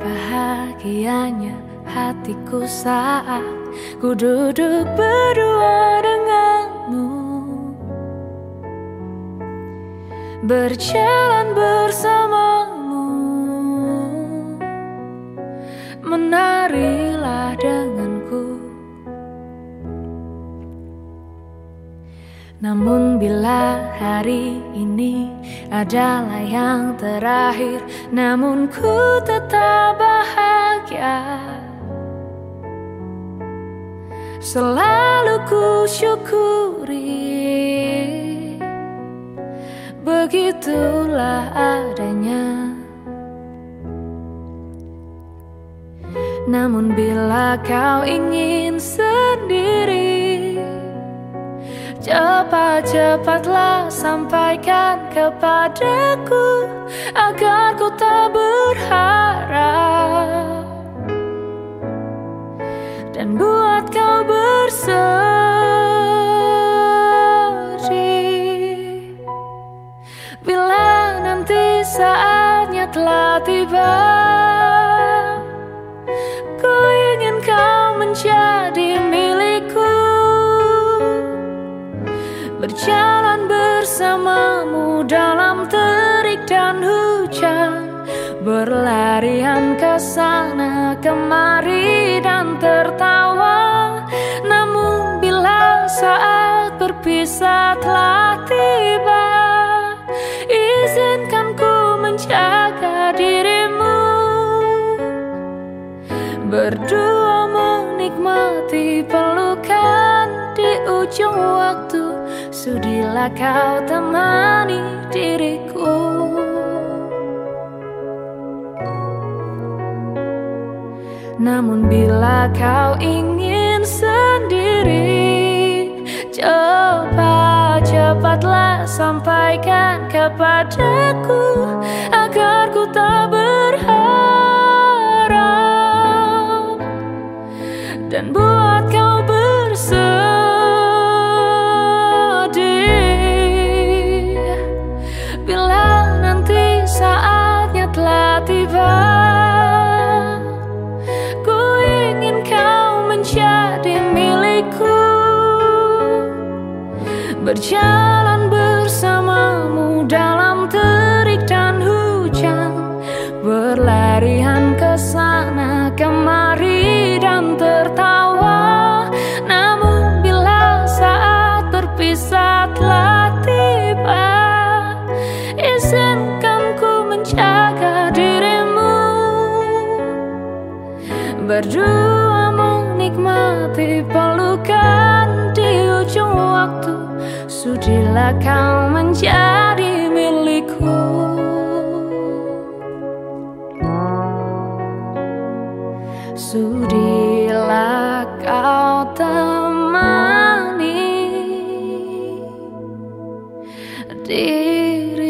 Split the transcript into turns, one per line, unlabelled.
bahagianya hatiku saat ku duduk berdua denganmu? Berjalan bersamamu. Menarilah Namun bila hari ini adalah yang terakhir Namun ku tetap bahagia. Selalu ku syukuri. Begitulah adanya. Namun bila kau ingin Cepat-cepatlah sampaikan kepadaku Agar ku tak berharap. Dan buat kau bersedih Bila nanti saatnya telah tiba Berjalan bersamamu dalam terik dan hujan. Berlarian ke sana kemari dan tertawa. Namun bila saat berpisah telah tiba Izinkan ku menjaga dirimu. Berdua menikmati pelukan di ujung waktu Sudilah kau temani diriku. Namun bila kau ingin sendiri Cepat-cepatlah sampaikan kepadaku Agar ku tak berharap Berjalan bersamamu dalam terik dan hujan. Berlarian ke sana kemari dan tertawa. Namun bila saat berpisah telah tiba Izinkan ku menjaga dirimu. Berdua menikmati kan di ujung waktu Sudilah kau menjadi milikku. Sudilah kau temani diri